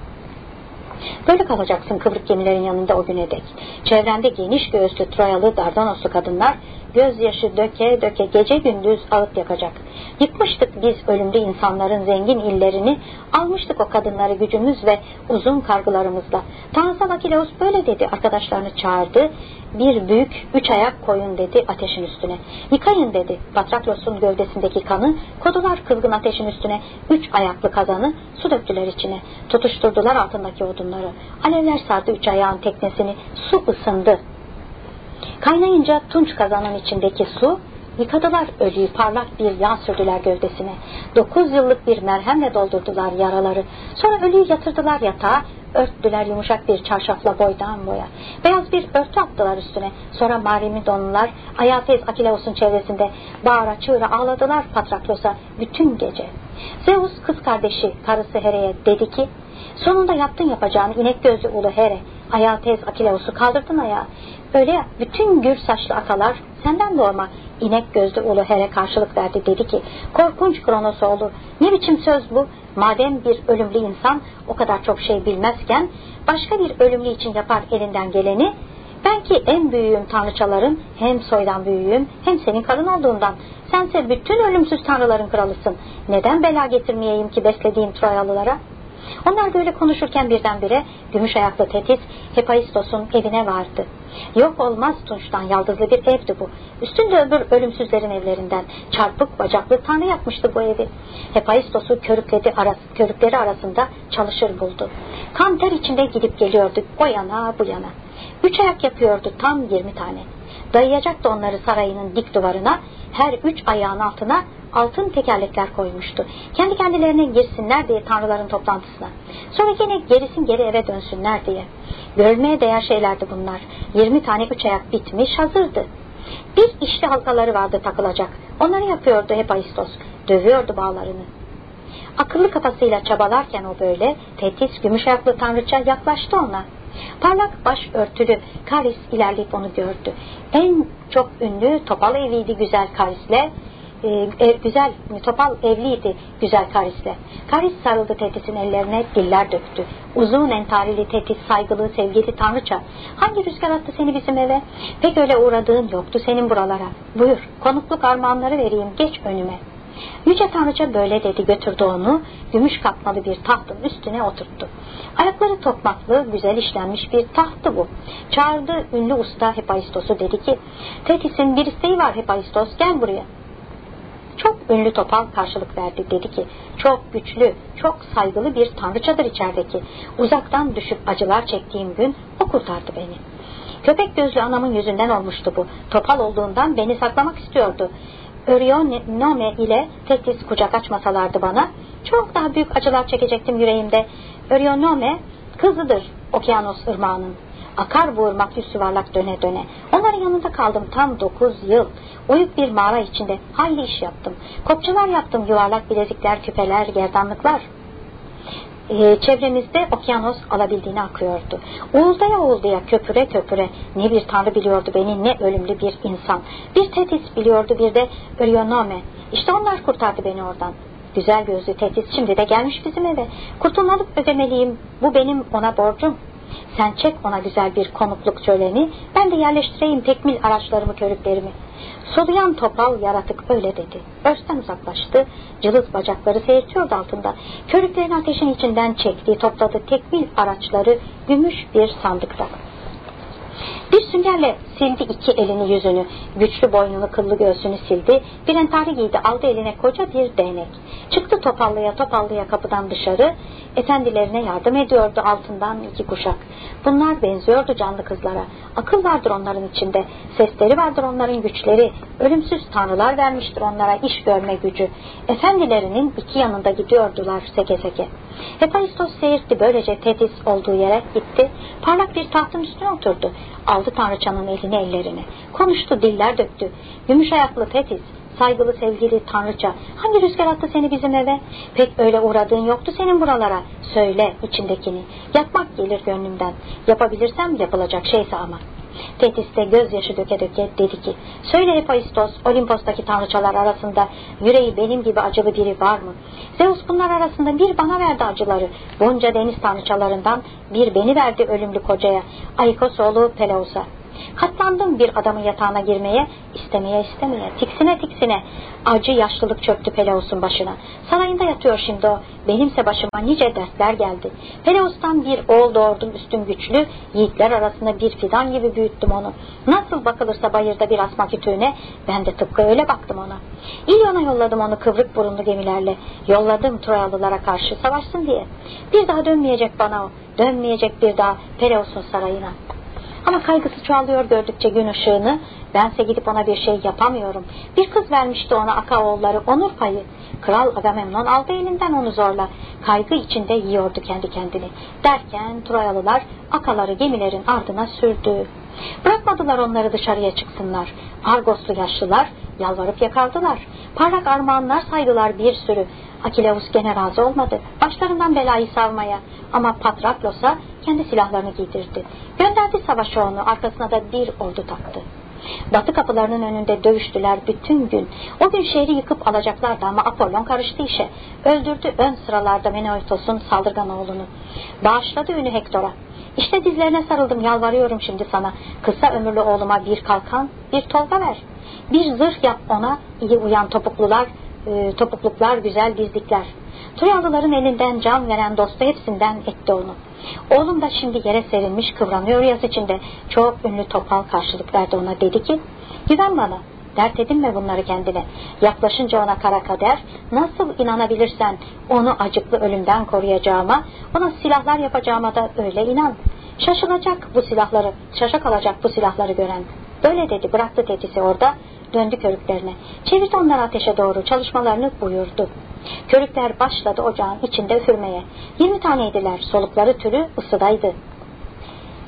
Böyle kalacaksın kıvrık gemilerin yanında o güne dek. Çevrende geniş göğüslü Troyalı Dardanoslu kadınlar gözyaşı döke döke gece gündüz ağıt yakacak. Yıkmıştık biz ölümlü insanların zengin illerini, almıştık o kadınları gücümüz ve uzun kargılarımızla. Tanrısal Akileus böyle dedi, arkadaşlarını çağırdı. Bir büyük üç ayak koyun dedi ateşin üstüne. Yıkayın dedi Patraklos'un gövdesindeki kanı, kodular kızgın ateşin üstüne üç ayaklı kazanı, su döktüler içine. Tutuşturdular altındaki odunları. Alevler sardı üç ayağın teknesini, su ısındı. Kaynayınca tunç kazanın içindeki su, yıkadılar ölüyü parlak bir yağ sürdüler gövdesine. Dokuz yıllık bir merhemle doldurdular yaraları. Sonra ölüyü yatırdılar yatağa, örttüler yumuşak bir çarşafla boydan boya. Beyaz bir örtü attılar üstüne. Sonra marimi donlular, Ayates Akileus'un çevresinde bağıra çığıra ağladılar Patraklos'a bütün gece. Zeus kız kardeşi karısı Here'ye dedi ki, sonunda yaptın yapacağını inek gözlü ulu Here, Ayates Akileus'u kaldırdın ayağa. Öyle ya bütün gür saçlı atalar senden doğma inek gözlü ulu Here karşılık verdi. Dedi ki korkunç Kronos oğlu ne biçim söz bu? Madem bir ölümlü insan o kadar çok şey bilmezken başka bir ölümlü için yapar elinden geleni. Ben ki en büyüğüm tanrıçaların hem soydan büyüğüm hem senin karın olduğundan. Sense bütün ölümsüz tanrıların kralısın neden bela getirmeyeyim ki beslediğim Troyalılara?'' Onlar böyle konuşurken birdenbire gümüş ayaklı Tetis Hepaistos'un evine vardı. Yok olmaz Tunç'tan yaldızlı bir evdi bu. Üstünde öbür ölümsüzlerin evlerinden çarpık bacaklı tanrı yapmıştı bu evi. Hepaistos'u körükledi arası, körükleri arasında çalışır buldu. Kan ter içinde gidip geliyordu o yana bu yana. Üç ayak yapıyordu tam yirmi tane. Dayayacaktı onları sarayının dik duvarına, her üç ayağın altına altın tekerlekler koymuştu. Kendi kendilerine girsinler diye tanrıların toplantısına. Sonra yine gerisin geri eve dönsünler diye. Görülmeye değer şeylerdi bunlar. Yirmi tane üç ayak bitmiş hazırdı. Bir işli halkaları vardı takılacak. Onları yapıyordu Hephaistos. Dövüyordu bağlarını. Akıllı kafasıyla çabalarken o böyle tetis gümüş ayaklı tanrıça yaklaştı ona. Parlak baş örtülü Karis ilerleyip onu gördü. En çok ünlü topal eviydi güzel Karis'le e, e, güzel, topal evliydi güzel Karis'le. Karis sarıldı Tetis'in ellerine, diller döktü. Uzun entarili Tetis, saygılı, sevgili tanrıça. Hangi rüzgar attı seni bizim eve? Pek öyle uğradığın yoktu senin buralara. Buyur, konukluk armağanları vereyim, geç önüme. Yüce Tanrıça böyle dedi götürdü onu, gümüş katmalı bir tahtın üstüne oturttu. Ayakları tokmaklı, güzel işlenmiş bir tahtı bu. Çağırdı ünlü usta Hepaistos'u dedi ki, Tetis'in bir isteği var Hepaistos, gel buraya. Çok ünlü topal karşılık verdi. Dedi ki çok güçlü, çok saygılı bir tanrıçadır içerideki. Uzaktan düşüp acılar çektiğim gün o kurtardı beni. Köpek gözlü anamın yüzünden olmuştu bu. Topal olduğundan beni saklamak istiyordu. Örionome ile Tetis kucak açmasalardı bana çok daha büyük acılar çekecektim yüreğimde. Örionome kızıdır okyanos ırmağının. Akar bu ırmak yüz yuvarlak döne döne. Onların yanında kaldım tam dokuz yıl. Uyuk bir mağara içinde hayli iş yaptım. Kopçalar yaptım yuvarlak bilezikler, küpeler, gerdanlıklar. Ee, çevremizde okyanos alabildiğini akıyordu. Uğuldaya uğuldaya köpüre köpüre ne bir tanrı biliyordu beni ne ölümlü bir insan. Bir tetis biliyordu bir de Örionome. İşte onlar kurtardı beni oradan. Güzel gözlü tetis şimdi de gelmiş bizim eve. Kurtulmalık ödemeliyim. Bu benim ona borcum. Sen çek ona güzel bir konukluk şöleni, ben de yerleştireyim tekmil araçlarımı körüklerimi. Soluyan topal yaratık öyle dedi. Örsten uzaklaştı, cılız bacakları seyirtiyordu altında. Körüklerin ateşin içinden çekti, topladı tekmil araçları gümüş bir sandıkta. Bir süngerle sildi iki elini yüzünü, güçlü boynunu kıllı göğsünü sildi, bir entari giydi aldı eline koca bir değnek. Çıktı topallıya topallıya kapıdan dışarı, efendilerine yardım ediyordu altından iki kuşak. Bunlar benziyordu canlı kızlara, akıl vardır onların içinde, sesleri vardır onların güçleri, ölümsüz tanrılar vermiştir onlara iş görme gücü. Efendilerinin iki yanında gidiyordular seke seke. Hephaistos seyirtti böylece Tetis olduğu yere gitti, parlak bir tahtın üstüne oturdu aldı tanrıçanın elini ellerine. Konuştu, diller döktü. Gümüş ayaklı Tetis, saygılı sevgili tanrıça, hangi rüzgar attı seni bizim eve? Pek öyle uğradığın yoktu senin buralara. Söyle içindekini. Yapmak gelir gönlümden. Yapabilirsem yapılacak şeyse ama. Tetis de gözyaşı döke döke dedi ki Söyle Hephaistos Olimpos'taki tanrıçalar arasında yüreği benim gibi acılı biri var mı? Zeus bunlar arasında bir bana verdi acıları. Bunca deniz tanrıçalarından bir beni verdi ölümlü kocaya. Aikos oğlu Peleus'a. Katlandım bir adamın yatağına girmeye, istemeye istemeye, tiksine tiksine. Acı yaşlılık çöktü Peleus'un başına. Sarayında yatıyor şimdi o. Benimse başıma nice dertler geldi. Peleus'tan bir oğul doğurdum üstün güçlü, yiğitler arasında bir fidan gibi büyüttüm onu. Nasıl bakılırsa bayırda bir asma kütüğüne, ben de tıpkı öyle baktım ona. İlyon'a yolladım onu kıvrık burunlu gemilerle. Yolladım Troyalılara karşı savaşsın diye. Bir daha dönmeyecek bana o. Dönmeyecek bir daha Peleus'un sarayına. Ama kaygısı çoğalıyor gördükçe gün ışığını. Bense gidip ona bir şey yapamıyorum. Bir kız vermişti ona Akaoğulları onur payı. Kral Agamemnon aldı elinden onu zorla. Kaygı içinde yiyordu kendi kendini. Derken Troyalılar akaları gemilerin ardına sürdü. Bırakmadılar onları dışarıya çıksınlar. Argoslu yaşlılar yalvarıp yakardılar. Parlak armağanlar saydılar bir sürü. Akileus gene razı olmadı. Başlarından belayı savmaya. Ama Patraklos'a kendi silahlarını giydirdi. Gönderdi savaşa onu. Arkasına da bir ordu taktı. Batı kapılarının önünde dövüştüler bütün gün. O gün şehri yıkıp alacaklardı ama Apollon karıştı işe. Öldürdü ön sıralarda Menoitos'un saldırgan oğlunu. Bağışladı ünü Hektor'a. İşte dizlerine sarıldım yalvarıyorum şimdi sana. Kısa ömürlü oğluma bir kalkan, bir tolga ver. Bir zırh yap ona, iyi uyan topuklular, e, topukluklar, güzel dizlikler. Troyalıların elinden can veren dostu hepsinden etti onu. Oğlum da şimdi yere serilmiş kıvranıyor yaz içinde. Çok ünlü topal karşılık verdi ona dedi ki güven bana dert edinme bunları kendine. Yaklaşınca ona kara kader nasıl inanabilirsen onu acıklı ölümden koruyacağıma ona silahlar yapacağıma da öyle inan. Şaşılacak bu silahları, şaşa kalacak bu silahları gören. Böyle dedi bıraktı tetisi orada döndü körüklerine. Çevirdi onları ateşe doğru çalışmalarını buyurdu. Körükler başladı ocağın içinde üfürmeye. Yirmi taneydiler. Solukları türü ısıdaydı.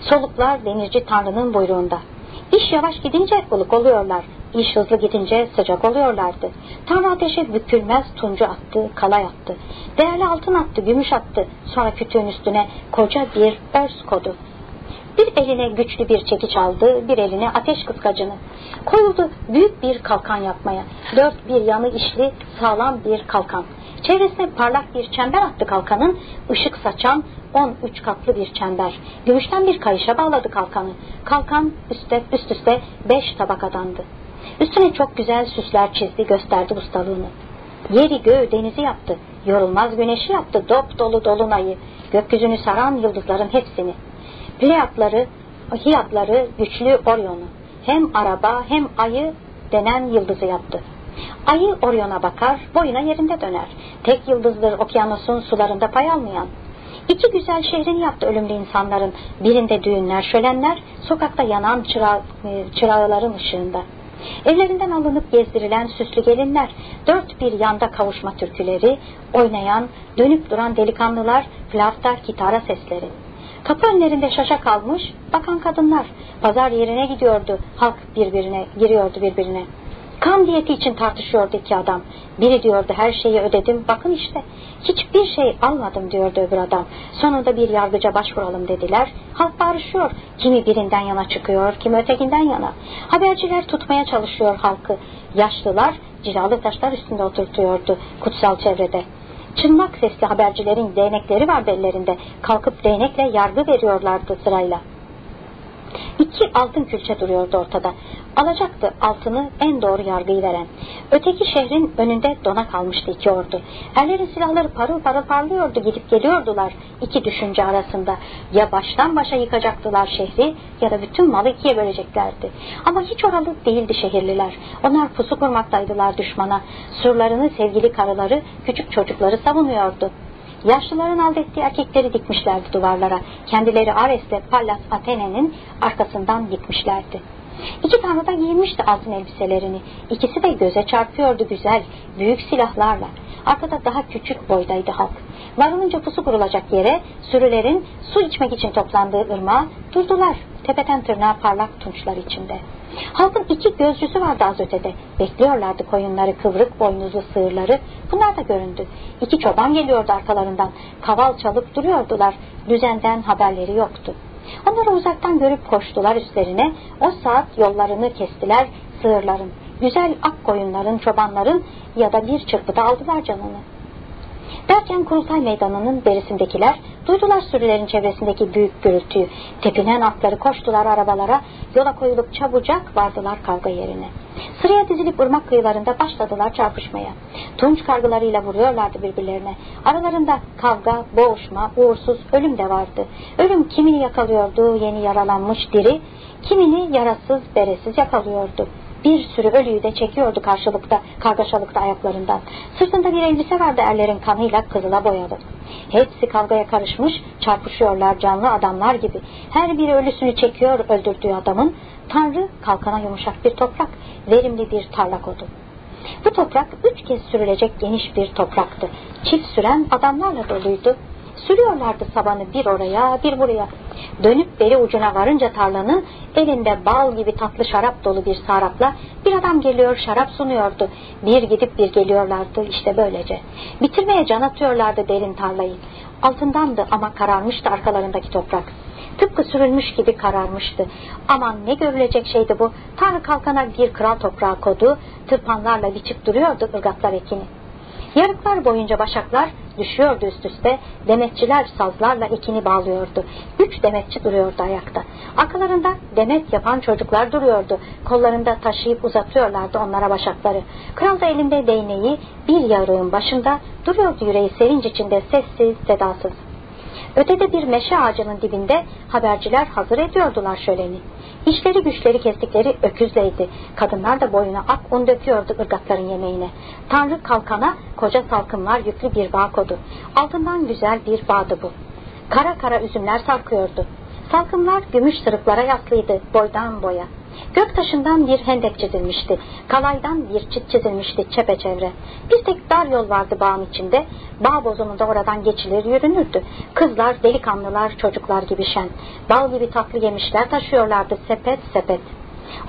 Soluklar demirci tanrının buyruğunda. İş yavaş gidince ılık oluyorlar. İş hızlı gidince sıcak oluyorlardı. Tanrı ateşe bükülmez tuncu attı, kalay attı. Değerli altın attı, gümüş attı. Sonra kütüğün üstüne koca bir örs kodu. Bir eline güçlü bir çekiç aldı, bir eline ateş kıskacını. Koyuldu büyük bir kalkan yapmaya. Dört bir yanı işli sağlam bir kalkan. Çevresine parlak bir çember attı kalkanın, ışık saçan on üç katlı bir çember. Gümüşten bir kayışa bağladı kalkanı. Kalkan üstte, üst üste beş tabakadandı. Üstüne çok güzel süsler çizdi, gösterdi ustalığını. Yeri göğü denizi yaptı, yorulmaz güneşi yaptı, dop dolu dolunayı, gökyüzünü saran yıldızların hepsini. Pleiadları, Hiyatları güçlü Orion'u, hem araba hem ayı denen yıldızı yaptı. Ayı Orion'a bakar, boyuna yerinde döner. Tek yıldızdır okyanusun sularında pay almayan. İki güzel şehrini yaptı ölümlü insanların. Birinde düğünler, şölenler, sokakta yanan çıra, e, çırağların ışığında. Evlerinden alınıp gezdirilen süslü gelinler, dört bir yanda kavuşma türküleri, oynayan, dönüp duran delikanlılar, flafta, kitara sesleri. Kapı önlerinde şaşa kalmış bakan kadınlar. Pazar yerine gidiyordu. Halk birbirine giriyordu birbirine. Kan diyeti için tartışıyordu iki adam. Biri diyordu her şeyi ödedim bakın işte. Hiçbir şey almadım diyordu öbür adam. Sonunda bir yargıca başvuralım dediler. Halk barışıyor. Kimi birinden yana çıkıyor, kimi ötekinden yana. Haberciler tutmaya çalışıyor halkı. Yaşlılar cilalı taşlar üstünde oturtuyordu kutsal çevrede. Çınmak sesli habercilerin değnekleri vardı ellerinde. Kalkıp değnekle yargı veriyorlardı sırayla. İki altın külçe duruyordu ortada. Alacaktı altını en doğru yargıyı veren. Öteki şehrin önünde dona kalmıştı iki ordu. Erlerin silahları parıl parıl parlıyordu gidip geliyordular iki düşünce arasında. Ya baştan başa yıkacaktılar şehri ya da bütün malı ikiye böleceklerdi. Ama hiç oralı değildi şehirliler. Onlar pusu kurmaktaydılar düşmana. Surlarını sevgili karıları, küçük çocukları savunuyordu. Yaşlıların aldettiği erkekleri dikmişlerdi duvarlara. Kendileri Ares'le Pallas Athene'nin arkasından yıkmışlardı. İki tanrı da giyinmişti altın elbiselerini. İkisi de göze çarpıyordu güzel, büyük silahlarla. Arkada daha küçük boydaydı halk. Varılınca pusu kurulacak yere sürülerin su içmek için toplandığı ırmağa durdular. Tepeden tırnağa parlak tunçlar içinde. Halkın iki gözcüsü vardı az ötede. Bekliyorlardı koyunları, kıvrık boynuzlu sığırları. Bunlar da göründü. İki çoban geliyordu arkalarından. Kaval çalıp duruyordular. Düzenden haberleri yoktu. Onları uzaktan görüp koştular üstlerine. O saat yollarını kestiler sığırların. Güzel ak koyunların, çobanların ya da bir çırpıda aldılar canını. Derken kurultay meydanının berisindekiler duydular sürülerin çevresindeki büyük gürültüyü. Tepinen atları koştular arabalara, yola koyulup çabucak vardılar kavga yerine. Sıraya dizilip ırmak kıyılarında başladılar çarpışmaya. Tunç kargılarıyla vuruyorlardı birbirlerine. Aralarında kavga, boğuşma, uğursuz ölüm de vardı. Ölüm kimini yakalıyordu yeni yaralanmış diri, kimini yarasız beresiz yakalıyordu. Bir sürü ölüyü de çekiyordu karşılıkta, kargaşalıkta ayaklarından. Sırtında bir elbise vardı erlerin kanıyla kızıla boyalı. Hepsi kavgaya karışmış, çarpışıyorlar canlı adamlar gibi. Her biri ölüsünü çekiyor öldürdüğü adamın. Tanrı kalkana yumuşak bir toprak, verimli bir tarla kodu. Bu toprak üç kez sürülecek geniş bir topraktı. Çift süren adamlarla doluydu. Sürüyorlardı sabanı bir oraya bir buraya. Dönüp beri ucuna varınca tarlanın elinde bal gibi tatlı şarap dolu bir sarapla bir adam geliyor şarap sunuyordu. Bir gidip bir geliyorlardı işte böylece. Bitirmeye can atıyorlardı derin tarlayı. Altındandı ama kararmıştı arkalarındaki toprak. Tıpkı sürülmüş gibi kararmıştı. Aman ne görülecek şeydi bu. Tanrı kalkana bir kral toprağı kodu, tırpanlarla biçip duruyordu ırgatlar ekini. Yarıklar boyunca başaklar düşüyordu üst üste, demetçiler sazlarla ekini bağlıyordu. Üç demetçi duruyordu ayakta. Arkalarında demet yapan çocuklar duruyordu. Kollarında taşıyıp uzatıyorlardı onlara başakları. Kral da elinde değneği bir yarığın başında duruyordu yüreği sevinç içinde sessiz sedasız. Ötede bir meşe ağacının dibinde haberciler hazır ediyordular şöleni. İşleri güçleri kestikleri öküzleydi. Kadınlar da boyuna ak un döküyordu ırgatların yemeğine. Tanrı kalkana koca salkımlar yüklü bir bağ kodu. Altından güzel bir bağdı bu. Kara kara üzümler sarkıyordu. Salkımlar gümüş sırıklara yaslıydı boydan boya. Göktaşından bir hendek çizilmişti. Kalaydan bir çit çizilmişti çepeçevre. Bir tek dar yol vardı bağın içinde. Bağ bozumunda oradan geçilir yürünürdü. Kızlar, delikanlılar, çocuklar gibi şen. Bal gibi tatlı yemişler taşıyorlardı sepet sepet.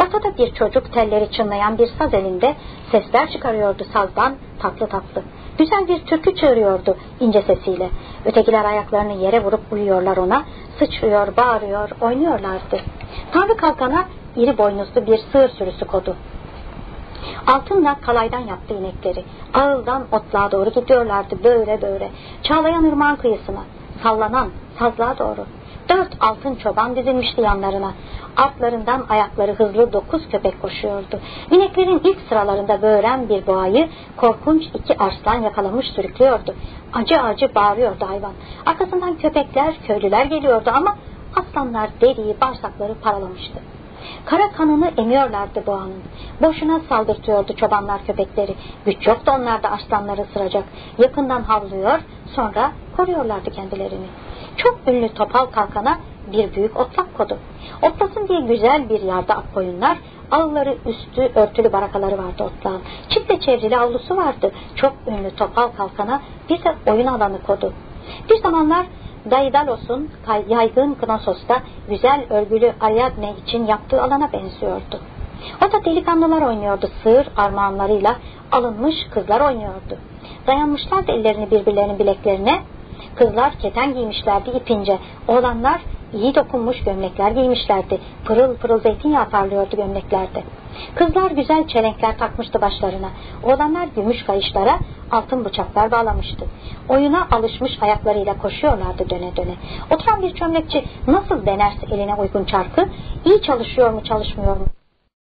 Ortada bir çocuk telleri çınlayan bir saz elinde sesler çıkarıyordu sazdan tatlı tatlı. Güzel bir türkü çığırıyordu ince sesiyle. Ötekiler ayaklarını yere vurup uyuyorlar ona. Sıçrıyor, bağırıyor, oynuyorlardı. Tanrı kalkana iri boynuzlu bir sığır sürüsü kodu. Altınla kalaydan yaptı inekleri. Ağıldan otluğa doğru gidiyorlardı böyle böyle. Çağlayan ırmağın kıyısına. Sallanan sazlığa doğru. Altın çoban dizilmişti yanlarına. Artlarından ayakları hızlı dokuz köpek koşuyordu. İneklerin ilk sıralarında böğren bir boğayı korkunç iki arslan yakalamış sürüklüyordu. Acı acı bağırıyordu hayvan. Arkasından köpekler, köylüler geliyordu ama aslanlar deriyi, bağırsakları paralamıştı. Kara kanını emiyorlardı boğanın. Boşuna saldırtıyordu çobanlar köpekleri. Güç yoktu onlarda aslanları ısıracak. Yakından havlıyor, sonra koruyorlardı kendilerini. Çok ünlü topal kalkana bir büyük otlak kodu. Otlasın diye güzel bir yerde ak koyunlar, ağları üstü örtülü barakaları vardı otlağın. Çitle çevrili avlusu vardı. Çok ünlü topal kalkana bir de oyun alanı kodu. Bir zamanlar Daidalos'un yaygın Knosos'ta güzel örgülü Ariadne için yaptığı alana benziyordu. O da delikanlılar oynuyordu sığır armağanlarıyla alınmış kızlar oynuyordu. Dayanmışlardı ellerini birbirlerinin bileklerine. Kızlar keten giymişlerdi ipince. Oğlanlar iyi dokunmuş gömlekler giymişlerdi. Pırıl pırıl zeytinyağı parlıyordu gömleklerde. Kızlar güzel çelenkler takmıştı başlarına. Oğlanlar gümüş kayışlara altın bıçaklar bağlamıştı. Oyuna alışmış ayaklarıyla koşuyorlardı döne döne. Oturan bir çömlekçi nasıl denerse eline uygun çarkı, iyi çalışıyor mu çalışmıyor mu